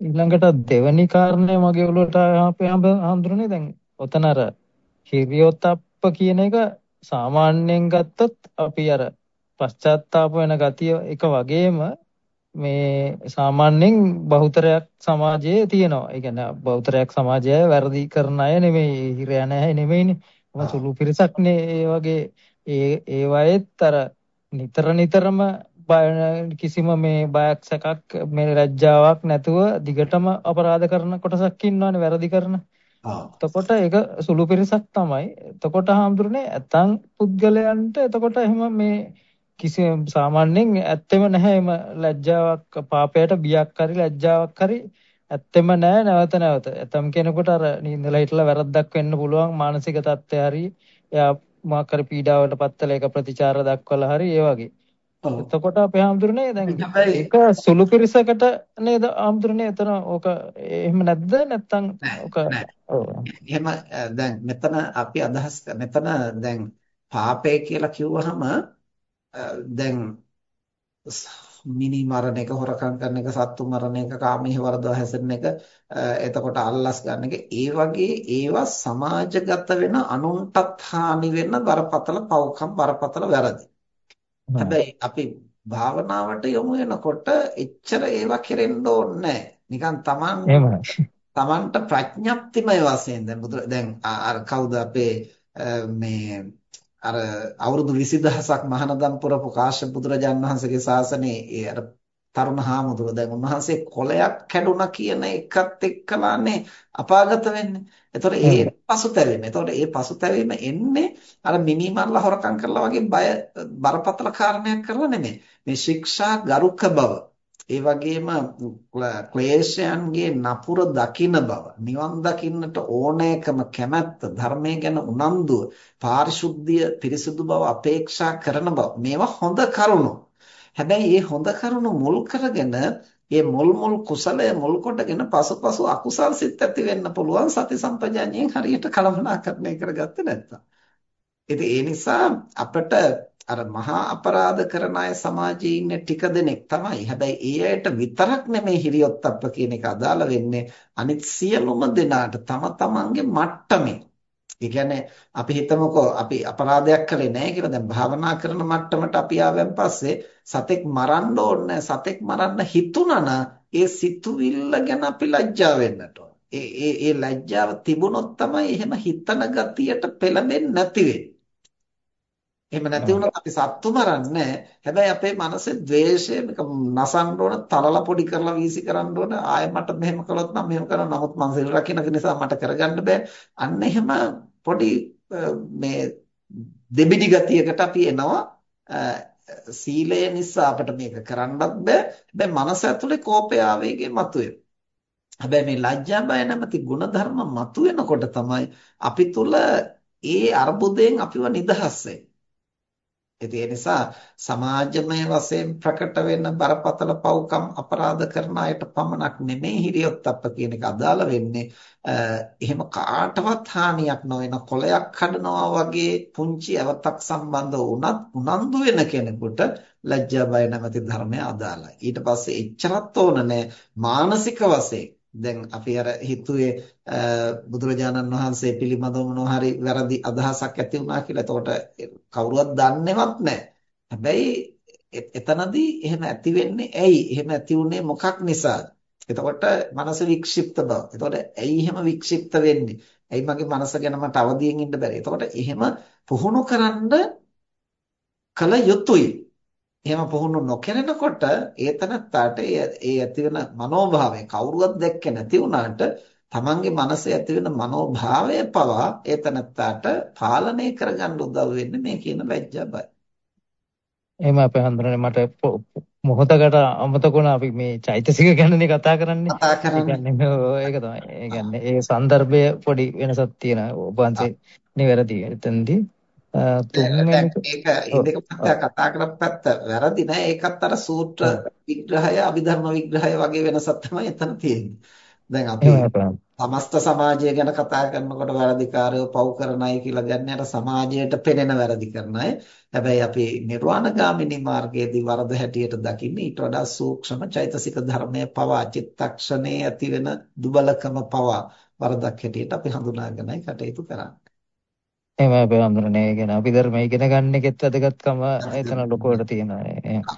ඊළඟට දෙවැනි කාරණය මගේ ඔළුවට ආපේ හඳුරන්නේ දැන් ඔතන අර හිරියොතප්ප කියන එක සාමාන්‍යයෙන් ගත්තොත් අපි අර පශ්චාත්තාප වෙන ගතිය එක වගේම මේ සාමාන්‍යයෙන් බහුතරයක් සමාජයේ තියෙනවා. ඒ කියන්නේ බහුතරයක් සමාජය වැරදි කරන අය නෙමෙයි, හිරය නැහැ නෙමෙයිනේ. මොකද සුළු පිරිසක්නේ ඒ වගේ ඒ ඒ වයේත් අර නිතර නිතරම කිසිම මේ බයක් සැකක් මේ ලැජ්ජාවක් නැතුව දිගටම අපරාධ කරන කොටසක් ඉන්නවනේ වැරදි කරන. එතකොට ඒක සුළු පිරිසක් තමයි. එතකොට හාමුදුරනේ ඇතන් පුද්ගලයන්ට එතකොට එහෙම මේ කිසි සාමාන්‍යයෙන් ඇත්තෙම නැහැ එම ලැජ්ජාවක් පාපයට බියක් හරි ලැජ්ජාවක් හරි ඇත්තෙම නැහැ නැවත නැවත. ඇතම් කෙනෙකුට අර නින්දලා හිටලා වැරද්දක් වෙන්න පුළුවන් මානසික තත්ත්වය හරි එයා මොකක් හරි පීඩාවකට පත්තලා ඒක ප්‍රතිචාර දක්වලා හරි ඒ වගේ. එතකොට අපේ ආම්දුරනේ දැන් ඒක සුළු පිරිසකට නේද ආම්දුරනේ එතන ඕක එහෙම නැද්ද? නැත්නම් ඕක එහෙම දැන් මෙතන අපි අදහස් මෙතන දැන් පාපය කියලා කිව්වහම දැන් මිනි මරණ එක හොරකම් කරන එක සත්තු මරණ එක කාමයේ වරදව හැසිරෙන එක එතකොට අල්ලස් ගන්න එක. ඒ වගේ ඒවා සමාජගත වෙන අනුන්ටත් හානි වෙන බරපතල පව්කම් බරපතල වැරදි. හැබැයි අපි භාවනාවට යොමු වෙනකොට එච්චර ඒවා කෙරෙන්න ඕනේ නිකන් තමන් තමන්ට ප්‍රඥප්තිමය වශයෙන් දැන් බුදු දැන් අර කවුද අපේ මේ අර අවුරුදු 20000ක් මහානදම් පුරපු කාශ්‍යප බුදුරජාන් වහන්සේගේ ශාසනයේ අර තරුණ හාමුදුරුව දැන් උන්වහන්සේ කොලයක් කැඩුනා කියන එකත් එක්කලානේ අපාගත වෙන්නේ. ඒතකොට ඒ පසුතැවීම. ඒතකොට ඒ පසුතැවීම එන්නේ අර මිනිමල්ලා හොරකම් කරලා වගේ බය බරපතල කාරණයක් කරලා නෙමෙයි. මේ ශික්ෂා ගරුක බව ඒ වගේම ක්ලේශයන්ගේ නපුර දකින බව නිවන් දකින්නට ඕනෑකම කැමැත්ත ධර්මයේ ගැන උනන්දුව පාරිශුද්ධිය පිරිසුදු බව අපේක්ෂා කරන බව මේවා හොඳ කරුණු හැබැයි මේ හොඳ කරුණු මුල් කරගෙන මේ මුල් මුල් කුසලය මුල් කොටගෙන පසුපසු අකුසල් සිත් ඇති වෙන්න පුළුවන් සති සම්පජාඤ්ඤයෙන් හරියට කලමනාකරණය කරගත්තේ නැත්තම් ඉතින් ඒ නිසා අපිට අර මහා අපරාධ කරන අය සමාජයේ ඉන්න ටික දෙනෙක් තමයි. හැබැයි ඒ අයට විතරක් නෙමෙයි හිරියොත්ප්ප කියන එක අදාළ වෙන්නේ අනිත් සියලුම දෙනාට තම තමන්ගේ මට්ටමේ. ඒ කියන්නේ අපි හිතමුකෝ අපි අපරාධයක් කළේ නැහැ කියලා දැන් භාවනා කරන මට්ටමට අපි ආවෙන් පස්සේ සතෙක් මරන්න ඕනේ සතෙක් මරන්න හිතුණා ඒ සිතුවිල්ල ගැන අපි ලැජ්ජා වෙන්නට ඒ ඒ ඒ ලැජ්ජාව තිබුණොත් තමයි එහෙම හිතන ගතියට පෙළඹෙන්නේ නැති වෙන්නේ. එහෙම නැති වුණොත් අපි සත්තු මරන්නේ. හැබැයි අපේ මනසේ ද්වේෂය මේක නසන්න ඕන තලලා පොඩි කරලා වීසි කරන්න ඕන. ආයෙ මට මෙහෙම කළොත් නම් මෙහෙම කරනවා නමුත් මං සිල් රකින්න නිසා මට කරගන්න බෑ. අන්න එහෙම පොඩි මේ දෙබිඩි ගතියකට අපි එනවා. සීලය නිසා අපිට මේක කරන්නත් බෑ. හැබැයි මනස ඇතුලේ කෝපය ආවේගය මතුවේ. හැබැයි මේ ලැජ්ජා බය නැමැති ಗುಣධර්ම මතුවෙනකොට තමයි අපි තුල ඒ අර්බුදයෙන් අපිව නිදහස් වෙන්නේ. ඉතින් ඒ නිසා සමාජමය වශයෙන් ප්‍රකට වෙන බරපතල පව්කම් අපරාධ කරන අයට පමණක් නෙමෙයි හිරියොත්ප්ප කියන එක අදාළ වෙන්නේ. එහෙම කාටවත් හානියක් නොවන කොලයක් කඩනවා වගේ පුංචි අවතක් සම්බන්ධ වුණත් උනන්දු වෙන කෙනෙකුට ලැජ්ජා බය නැමැති ධර්මය අදාළයි. ඊට පස්සේ එච්චරත් ඕන මානසික වශයෙන් දැන් අපි අර හිතුවේ බුදුරජාණන් වහන්සේ පිළිබඳව මොනවා හරි වැරදි අදහසක් ඇති වුණා කියලා. එතකොට කවුරුවත් දන්නේවත් නැහැ. හැබැයි එතනදී එහෙම ඇති වෙන්නේ ඇයි? එහෙම ඇති වුනේ මොකක් නිසාද? එතකොට මනස වික්ෂිප්ත බව. එතකොට ඇයි එහෙම වික්ෂිප්ත වෙන්නේ? ඇයි මගේ මනස ගැන මට අවදියෙන් ඉන්න බැරි? එතකොට එහෙම පුහුණු කරන්න කල යුතුයි. එහෙම පුහුණු නොකරනකොට ඒතනත්තාට ඒ ඇති වෙන මනෝභාවය කවුරුවත් දැක්කේ නැති වුණාට තමන්ගේ මනසේ ඇති වෙන මනෝභාවය පවා ඒතනත්තාට පාලනය කරගන්න උදව් වෙන්නේ මේ කියන ලැජ්ජාබය. එහෙම අපේ හඳුනන්නේ මට මොහොතකට අමතක වුණා අපි මේ චෛතසික ගැනනේ කතා කරන්නේ. කතා කරන්නේ. ඒක තමයි. ඒ කියන්නේ ඒ સંદર્ભය පොඩි වෙනසක් තියෙනවා. ඔබ වහන්සේ නිවැරදි. එතෙන්දී තුන්වෙනි ඒක ඉන්දික පත්‍යා කතා කරපු පැත්ත වැරදි නෑ ඒකත් අර සූත්‍ර විග්‍රහය අභිධර්ම විග්‍රහය වගේ වෙනසක් තමයි එතන තියෙන්නේ. දැන් අපි සමස්ත සමාජය ගැන කතා කරනකොට වැරදිකාරයෝ පව් කරන අය කියලා ගන්න යට සමාජයට පෙනෙන වැරදි කරන අය. හැබැයි අපි නිර්වාණගාමිනී මාර්ගයේදී වරද හැටියට දකින්නේ ඊට වඩා සූක්ෂම චෛතසික ධර්මයේ පවා චිත්තක්ෂණයේ ඇති වෙන දුබලකම පවා වරදක් හැටියට අපි හඳුනාගෙනයි කටයුතු කරන්නේ. එහෙමයි අපි හඳුනන්නේ. ඒ කියන්නේ අපි ධර්මය ඉගෙන ගන්න එකෙත් වැදගත්කම එතන ලොකුවට තියෙනවා.